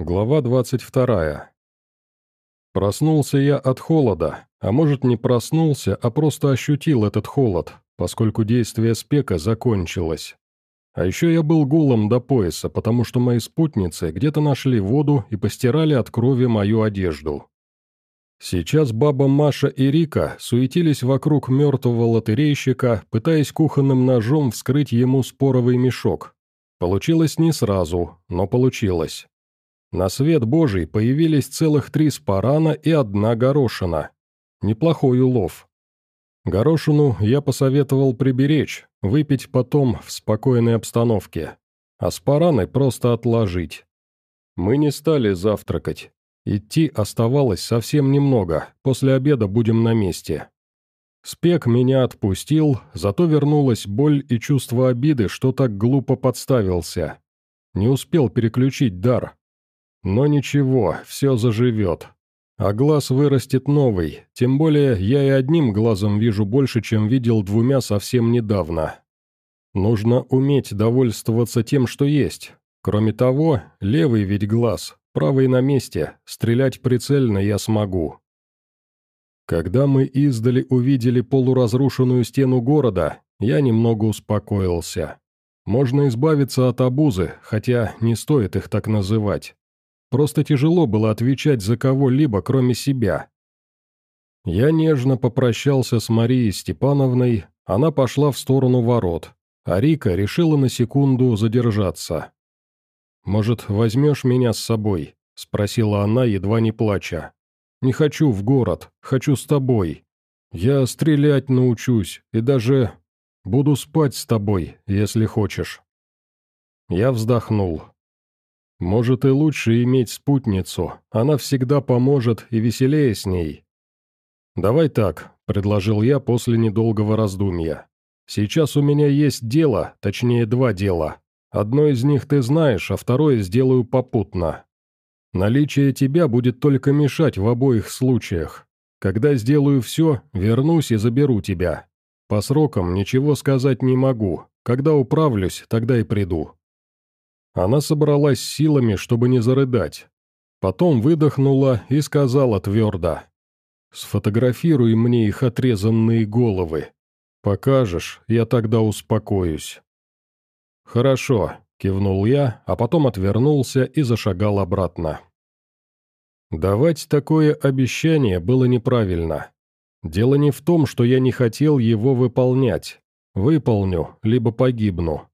Глава 22. Проснулся я от холода, а может не проснулся, а просто ощутил этот холод, поскольку действие спека закончилось. А еще я был гулом до пояса, потому что мои спутницы где-то нашли воду и постирали от крови мою одежду. Сейчас баба Маша и Рика суетились вокруг мертвого лотерейщика, пытаясь кухонным ножом вскрыть ему споровый мешок. Получилось не сразу, но получилось. На свет Божий появились целых три спарана и одна горошина. Неплохой улов. Горошину я посоветовал приберечь, выпить потом в спокойной обстановке, а спараны просто отложить. Мы не стали завтракать. Идти оставалось совсем немного, после обеда будем на месте. Спек меня отпустил, зато вернулась боль и чувство обиды, что так глупо подставился. Не успел переключить дар, но ничего, все заживет. А глаз вырастет новый, тем более я и одним глазом вижу больше, чем видел двумя совсем недавно. Нужно уметь довольствоваться тем, что есть. Кроме того, левый ведь глаз, правый на месте, стрелять прицельно я смогу. Когда мы издали увидели полуразрушенную стену города, я немного успокоился. Можно избавиться от обузы, хотя не стоит их так называть. Просто тяжело было отвечать за кого-либо, кроме себя. Я нежно попрощался с Марией Степановной, она пошла в сторону ворот, а Рика решила на секунду задержаться. «Может, возьмешь меня с собой?» – спросила она, едва не плача. «Не хочу в город, хочу с тобой. Я стрелять научусь и даже буду спать с тобой, если хочешь». Я вздохнул. Может и лучше иметь спутницу, она всегда поможет и веселее с ней. «Давай так», — предложил я после недолгого раздумья. «Сейчас у меня есть дело, точнее два дела. Одно из них ты знаешь, а второе сделаю попутно. Наличие тебя будет только мешать в обоих случаях. Когда сделаю все, вернусь и заберу тебя. По срокам ничего сказать не могу. Когда управлюсь, тогда и приду. Она собралась силами, чтобы не зарыдать. Потом выдохнула и сказала твердо. «Сфотографируй мне их отрезанные головы. Покажешь, я тогда успокоюсь». «Хорошо», — кивнул я, а потом отвернулся и зашагал обратно. Давать такое обещание было неправильно. Дело не в том, что я не хотел его выполнять. Выполню, либо погибну.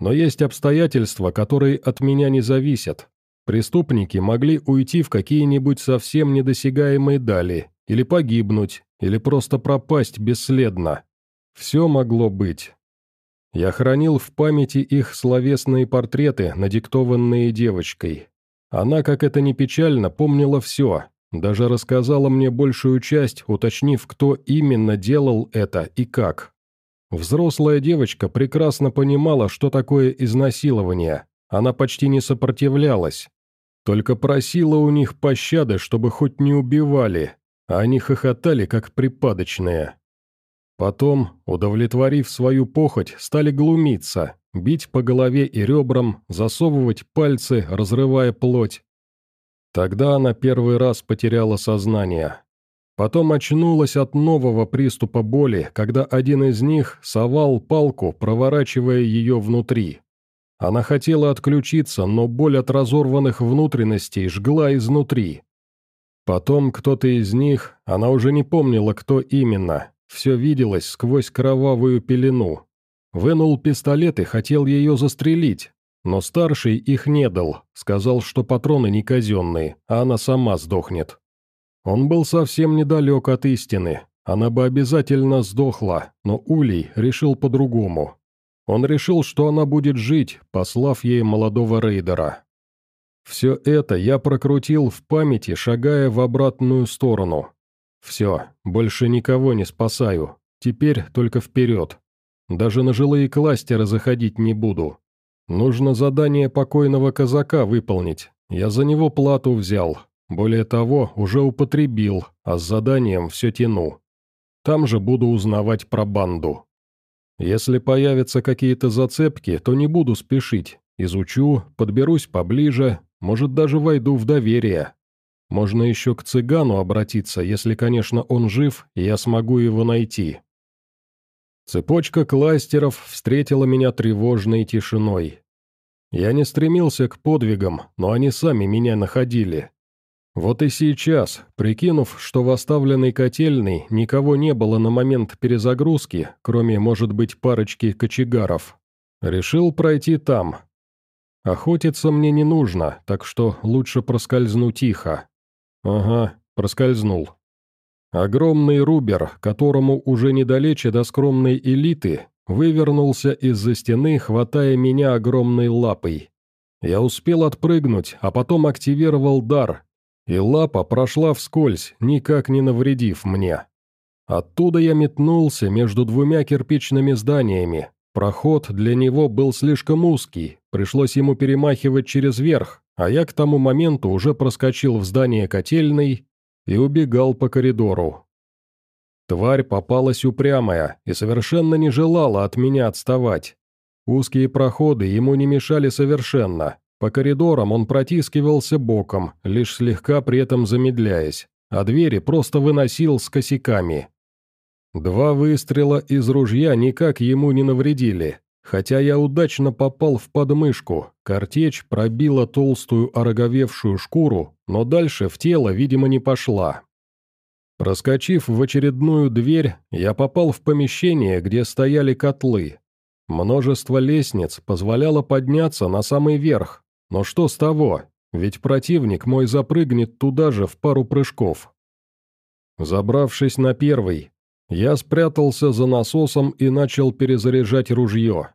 Но есть обстоятельства, которые от меня не зависят. Преступники могли уйти в какие-нибудь совсем недосягаемые дали, или погибнуть, или просто пропасть бесследно. Все могло быть. Я хранил в памяти их словесные портреты, надиктованные девочкой. Она, как это ни печально, помнила все, даже рассказала мне большую часть, уточнив, кто именно делал это и как. Взрослая девочка прекрасно понимала, что такое изнасилование. Она почти не сопротивлялась. Только просила у них пощады, чтобы хоть не убивали, а они хохотали, как припадочные. Потом, удовлетворив свою похоть, стали глумиться, бить по голове и ребрам, засовывать пальцы, разрывая плоть. Тогда она первый раз потеряла сознание. Потом очнулась от нового приступа боли, когда один из них совал палку, проворачивая ее внутри. Она хотела отключиться, но боль от разорванных внутренностей жгла изнутри. Потом кто-то из них, она уже не помнила, кто именно, все виделось сквозь кровавую пелену. Вынул пистолет и хотел ее застрелить, но старший их не дал, сказал, что патроны не казенные, а она сама сдохнет. Он был совсем недалек от истины, она бы обязательно сдохла, но Улей решил по-другому. Он решил, что она будет жить, послав ей молодого рейдера. Все это я прокрутил в памяти, шагая в обратную сторону. Все, больше никого не спасаю, теперь только вперед. Даже на жилые кластеры заходить не буду. Нужно задание покойного казака выполнить, я за него плату взял, более того, уже употребил, а с заданием все тяну. Там же буду узнавать про банду. Если появятся какие-то зацепки, то не буду спешить. Изучу, подберусь поближе, может, даже войду в доверие. Можно еще к цыгану обратиться, если, конечно, он жив, и я смогу его найти. Цепочка кластеров встретила меня тревожной тишиной. Я не стремился к подвигам, но они сами меня находили. Вот и сейчас, прикинув, что в оставленной котельной никого не было на момент перезагрузки, кроме, может быть, парочки кочегаров, решил пройти там. Охотиться мне не нужно, так что лучше проскользну тихо. Ага, проскользнул. Огромный рубер, которому уже недалече до скромной элиты, вывернулся из-за стены, хватая меня огромной лапой. Я успел отпрыгнуть, а потом активировал дар, и лапа прошла вскользь, никак не навредив мне. Оттуда я метнулся между двумя кирпичными зданиями. Проход для него был слишком узкий, пришлось ему перемахивать через верх, а я к тому моменту уже проскочил в здание котельной и убегал по коридору. Тварь попалась упрямая и совершенно не желала от меня отставать. Узкие проходы ему не мешали совершенно. По коридорам он протискивался боком, лишь слегка при этом замедляясь, а двери просто выносил с косяками. Два выстрела из ружья никак ему не навредили, хотя я удачно попал в подмышку, картечь пробила толстую ороговевшую шкуру, но дальше в тело, видимо, не пошла. Проскочив в очередную дверь, я попал в помещение, где стояли котлы. Множество лестниц позволяло подняться на самый верх, но что с того, ведь противник мой запрыгнет туда же в пару прыжков. Забравшись на первый, я спрятался за насосом и начал перезаряжать ружье.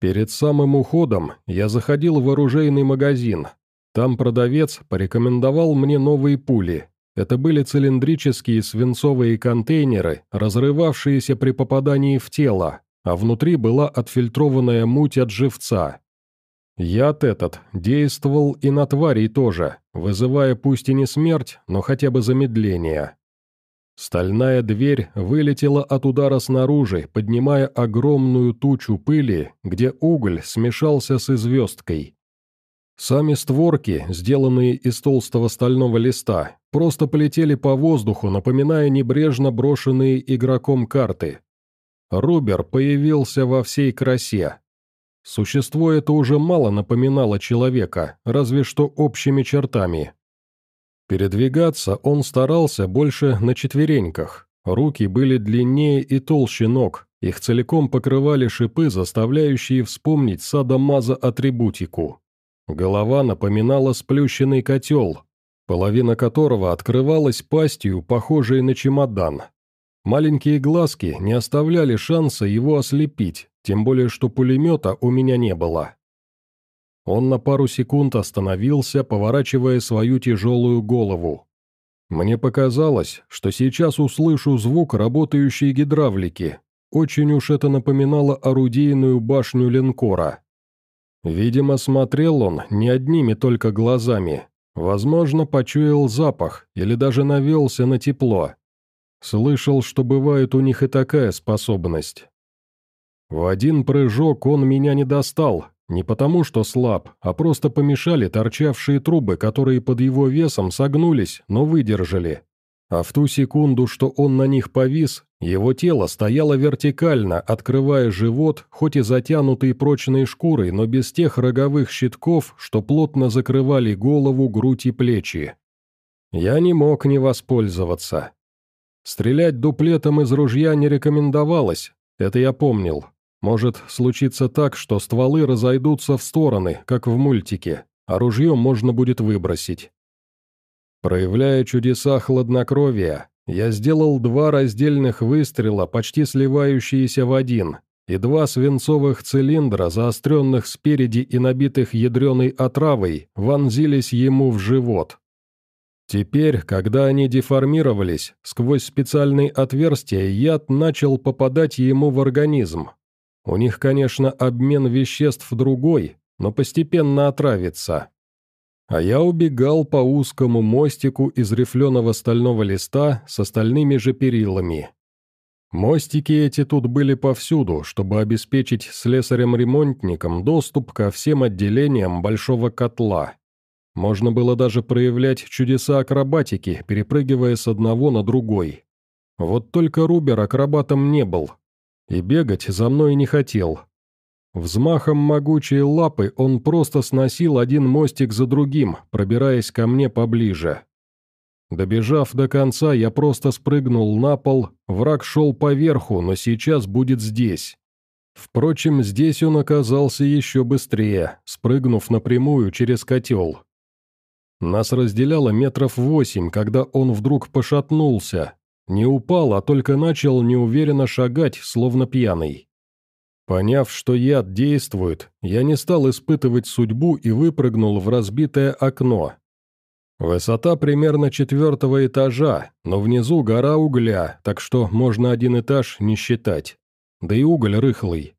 Перед самым уходом я заходил в оружейный магазин. Там продавец порекомендовал мне новые пули, это были цилиндрические свинцовые контейнеры, разрывавшиеся при попадании в тело, а внутри была отфильтрованная муть от живца. Яд этот действовал и на тварей тоже, вызывая пусть и не смерть, но хотя бы замедление. Стальная дверь вылетела от удара снаружи, поднимая огромную тучу пыли, где уголь смешался с звездкой. Сами створки, сделанные из толстого стального листа, просто полетели по воздуху, напоминая небрежно брошенные игроком карты. Рубер появился во всей красе. Существо это уже мало напоминало человека, разве что общими чертами. Передвигаться он старался больше на четвереньках. Руки были длиннее и толще ног, их целиком покрывали шипы, заставляющие вспомнить садомаза-атрибутику. Голова напоминала сплющенный котел, половина которого открывалась пастью, похожей на чемодан. Маленькие глазки не оставляли шанса его ослепить, тем более что пулемета у меня не было. Он на пару секунд остановился, поворачивая свою тяжелую голову. Мне показалось, что сейчас услышу звук работающей гидравлики. Очень уж это напоминало орудийную башню линкора. Видимо, смотрел он не одними только глазами. Возможно, почуял запах или даже навелся на тепло. Слышал, что бывает у них и такая способность. В один прыжок он меня не достал, не потому что слаб, а просто помешали торчавшие трубы, которые под его весом согнулись, но выдержали. А в ту секунду, что он на них повис, его тело стояло вертикально, открывая живот, хоть и затянутый прочной шкурой, но без тех роговых щитков, что плотно закрывали голову, грудь и плечи. Я не мог не воспользоваться. Стрелять дуплетом из ружья не рекомендовалось, это я помнил. Может случиться так, что стволы разойдутся в стороны, как в мультике, а ружье можно будет выбросить. Проявляя чудеса хладнокровия, я сделал два раздельных выстрела, почти сливающиеся в один, и два свинцовых цилиндра, заостренных спереди и набитых ядреной отравой, вонзились ему в живот. Теперь, когда они деформировались, сквозь специальные отверстия яд начал попадать ему в организм. У них, конечно, обмен веществ другой, но постепенно отравится а я убегал по узкому мостику из рифленого стального листа с остальными же перилами. Мостики эти тут были повсюду, чтобы обеспечить слесарям-ремонтникам доступ ко всем отделениям большого котла. Можно было даже проявлять чудеса акробатики, перепрыгивая с одного на другой. Вот только Рубер акробатом не был. И бегать за мной не хотел. Взмахом могучей лапы он просто сносил один мостик за другим, пробираясь ко мне поближе. Добежав до конца, я просто спрыгнул на пол, враг шел поверху, но сейчас будет здесь. Впрочем, здесь он оказался еще быстрее, спрыгнув напрямую через котел. Нас разделяло метров восемь, когда он вдруг пошатнулся. Не упал, а только начал неуверенно шагать, словно пьяный. Поняв, что яд действует, я не стал испытывать судьбу и выпрыгнул в разбитое окно. Высота примерно четвертого этажа, но внизу гора угля, так что можно один этаж не считать. Да и уголь рыхлый.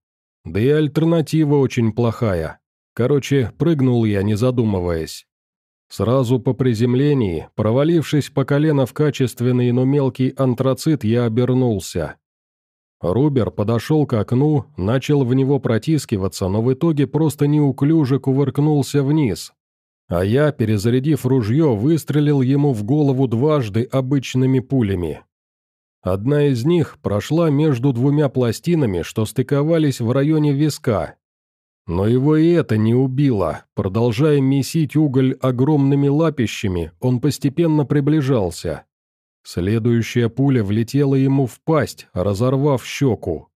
Да и альтернатива очень плохая. Короче, прыгнул я, не задумываясь. Сразу по приземлении, провалившись по колено в качественный, но мелкий антрацит, я обернулся. Рубер подошел к окну, начал в него протискиваться, но в итоге просто неуклюже кувыркнулся вниз. А я, перезарядив ружье, выстрелил ему в голову дважды обычными пулями. Одна из них прошла между двумя пластинами, что стыковались в районе виска. Но его и это не убило. Продолжая месить уголь огромными лапищами, он постепенно приближался. Следующая пуля влетела ему в пасть, разорвав щеку.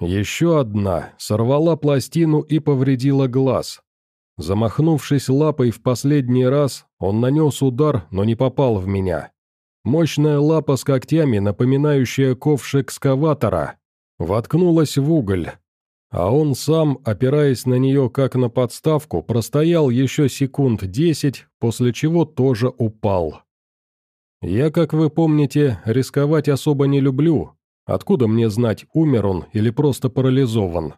Еще одна сорвала пластину и повредила глаз. Замахнувшись лапой в последний раз, он нанес удар, но не попал в меня. Мощная лапа с когтями, напоминающая ковш экскаватора, воткнулась в уголь, а он сам, опираясь на нее как на подставку, простоял еще секунд десять, после чего тоже упал. Я, как вы помните, рисковать особо не люблю. Откуда мне знать, умер он или просто парализован?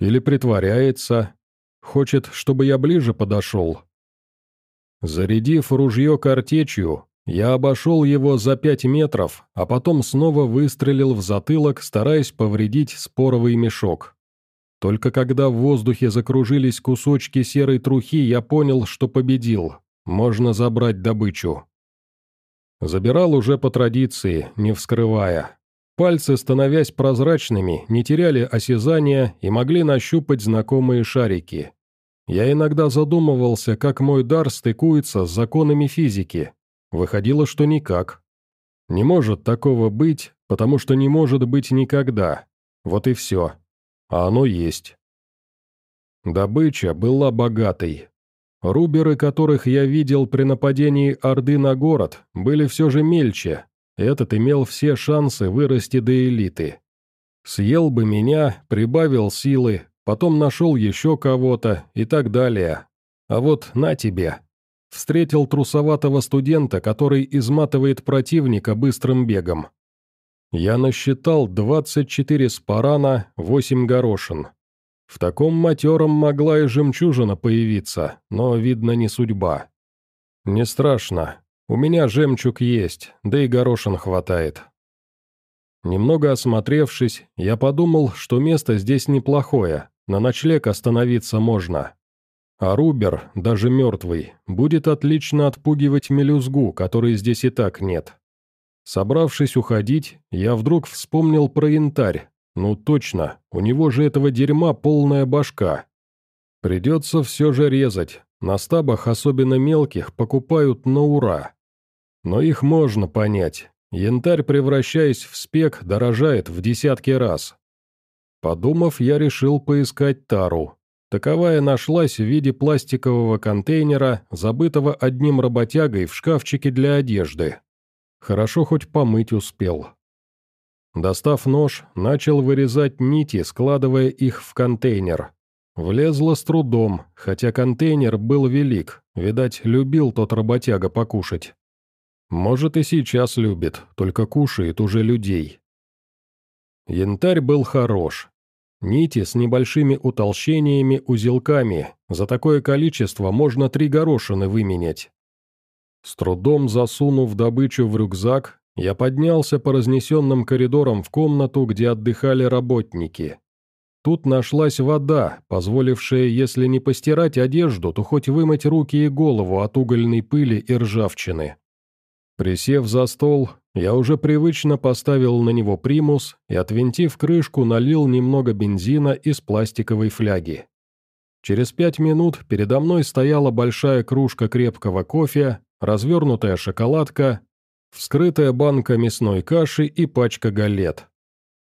Или притворяется? Хочет, чтобы я ближе подошел? Зарядив ружье картечью, я обошел его за пять метров, а потом снова выстрелил в затылок, стараясь повредить споровый мешок. Только когда в воздухе закружились кусочки серой трухи, я понял, что победил. Можно забрать добычу. Забирал уже по традиции, не вскрывая. Пальцы, становясь прозрачными, не теряли осязания и могли нащупать знакомые шарики. Я иногда задумывался, как мой дар стыкуется с законами физики. Выходило, что никак. Не может такого быть, потому что не может быть никогда. Вот и все. А оно есть. Добыча была богатой, Руберы, которых я видел при нападении Орды на город, были все же мельче. Этот имел все шансы вырасти до элиты. Съел бы меня, прибавил силы, потом нашел еще кого-то и так далее. А вот на тебе. Встретил трусоватого студента, который изматывает противника быстрым бегом. Я насчитал 24 спарана, 8 горошин. В таком матером могла и жемчужина появиться, но, видно, не судьба. Не страшно. У меня жемчуг есть, да и горошин хватает. Немного осмотревшись, я подумал, что место здесь неплохое, на ночлег остановиться можно. А Рубер, даже мертвый, будет отлично отпугивать мелюзгу, которой здесь и так нет. Собравшись уходить, я вдруг вспомнил про янтарь, ну точно, у него же этого дерьма полная башка. Придется все же резать, на стабах, особенно мелких, покупают на ура. Но их можно понять, янтарь, превращаясь в спек, дорожает в десятки раз. Подумав, я решил поискать тару. Таковая нашлась в виде пластикового контейнера, забытого одним работягой в шкафчике для одежды. Хорошо хоть помыть успел. Достав нож, начал вырезать нити, складывая их в контейнер. Влезло с трудом, хотя контейнер был велик, видать, любил тот работяга покушать. Может и сейчас любит, только кушает уже людей. Янтарь был хорош. Нити с небольшими утолщениями узелками, за такое количество можно три горошины выменять. С трудом засунув добычу в рюкзак, я поднялся по разнесенным коридорам в комнату, где отдыхали работники. Тут нашлась вода, позволившая, если не постирать одежду, то хоть вымыть руки и голову от угольной пыли и ржавчины. Присев за стол, я уже привычно поставил на него примус и, отвинтив крышку, налил немного бензина из пластиковой фляги. Через пять минут передо мной стояла большая кружка крепкого кофе, развернутая шоколадка, вскрытая банка мясной каши и пачка галет.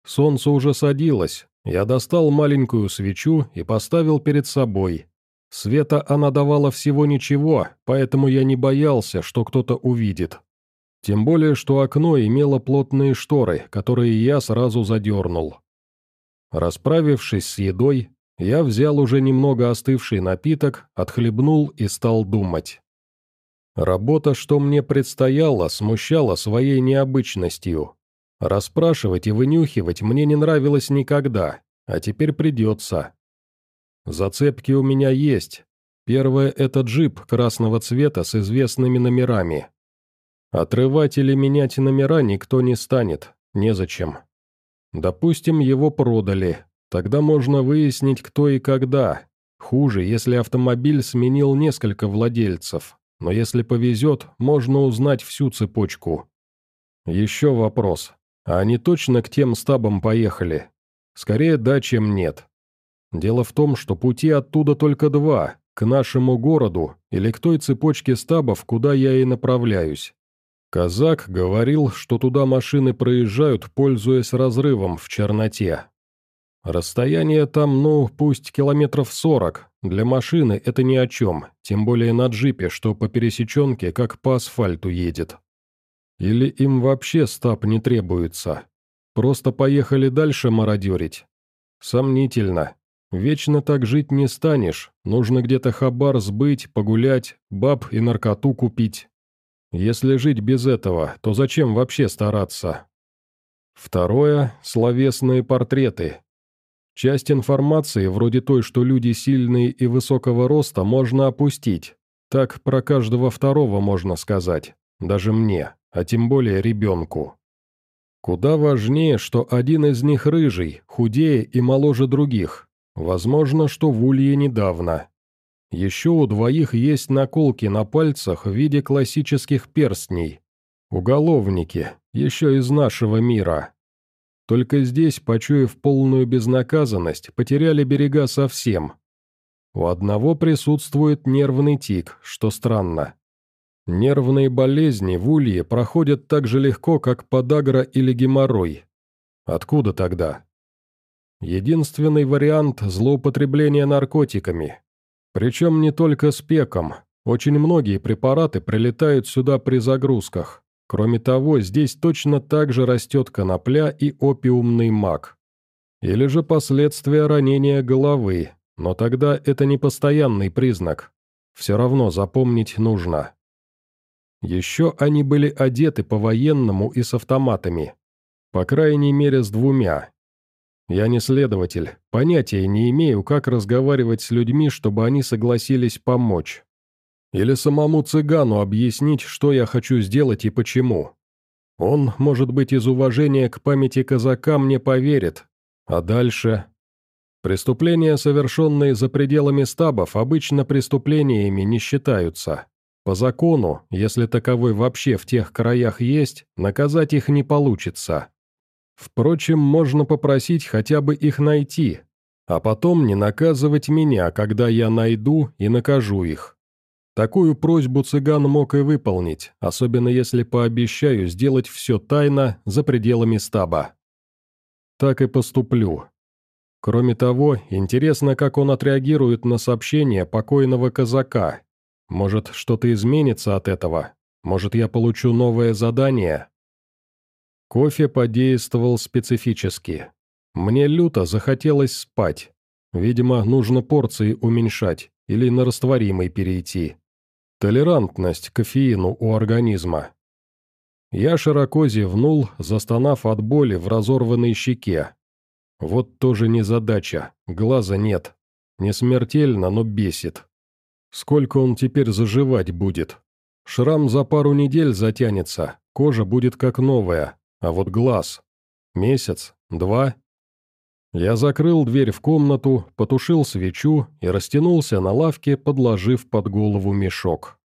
Солнце уже садилось, я достал маленькую свечу и поставил перед собой. Света она давала всего ничего, поэтому я не боялся, что кто-то увидит. Тем более, что окно имело плотные шторы, которые я сразу задернул. Расправившись с едой, я взял уже немного остывший напиток, отхлебнул и стал думать. Работа, что мне предстояла, смущала своей необычностью. Расспрашивать и вынюхивать мне не нравилось никогда, а теперь придется. Зацепки у меня есть. Первое – это джип красного цвета с известными номерами. Отрывать или менять номера никто не станет, незачем. Допустим, его продали, тогда можно выяснить, кто и когда. Хуже, если автомобиль сменил несколько владельцев, но если повезет, можно узнать всю цепочку. Еще вопрос. А они точно к тем стабам поехали? Скорее да, чем нет. Дело в том, что пути оттуда только два, к нашему городу или к той цепочке стабов, куда я и направляюсь. Казак говорил, что туда машины проезжают, пользуясь разрывом в черноте. Расстояние там, ну, пусть километров сорок. Для машины это ни о чем, тем более на джипе, что по пересеченке, как по асфальту едет. Или им вообще стаб не требуется. Просто поехали дальше мародерить. Сомнительно. Вечно так жить не станешь, нужно где-то хабар сбыть, погулять, баб и наркоту купить. Если жить без этого, то зачем вообще стараться? Второе – словесные портреты. Часть информации, вроде той, что люди сильные и высокого роста, можно опустить. Так про каждого второго можно сказать. Даже мне, а тем более ребенку. Куда важнее, что один из них рыжий, худее и моложе других. Возможно, что в улье недавно. Еще у двоих есть наколки на пальцах в виде классических перстней. Уголовники, еще из нашего мира. Только здесь, почуяв полную безнаказанность, потеряли берега совсем. У одного присутствует нервный тик, что странно. Нервные болезни в улье проходят так же легко, как подагра или геморрой. Откуда тогда? Единственный вариант – злоупотребления наркотиками, причем не только с пеком. Очень многие препараты прилетают сюда при загрузках. Кроме того, здесь точно так же растет конопля и опиумный мак. Или же последствия ранения головы, но тогда это не постоянный признак. Все равно запомнить нужно. Еще они были одеты по-военному и с автоматами. По крайней мере, с двумя. Я не следователь, понятия не имею, как разговаривать с людьми, чтобы они согласились помочь. Или самому цыгану объяснить, что я хочу сделать и почему. Он, может быть, из уважения к памяти казака мне поверит. А дальше... Преступления, совершенные за пределами стабов, обычно преступлениями не считаются. По закону, если таковой вообще в тех краях есть, наказать их не получится. Впрочем, можно попросить хотя бы их найти, а потом не наказывать меня, когда я найду и накажу их. Такую просьбу цыган мог и выполнить, особенно если пообещаю сделать все тайно за пределами стаба. Так и поступлю. Кроме того, интересно, как он отреагирует на сообщение покойного казака. Может, что-то изменится от этого? Может, я получу новое задание? Кофе подействовал специфически. Мне люто захотелось спать. Видимо, нужно порции уменьшать или на растворимый перейти. Толерантность к кофеину у организма. Я широко зевнул, застонав от боли в разорванной щеке. Вот тоже незадача, глаза нет. Не смертельно, но бесит. Сколько он теперь заживать будет? Шрам за пару недель затянется, кожа будет как новая, а вот глаз. Месяц? Два? Я закрыл дверь в комнату, потушил свечу и растянулся на лавке, подложив под голову мешок.